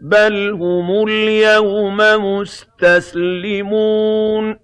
بَلْ هُمُ الْيَوْمَ مُسْتَسْلِمُونَ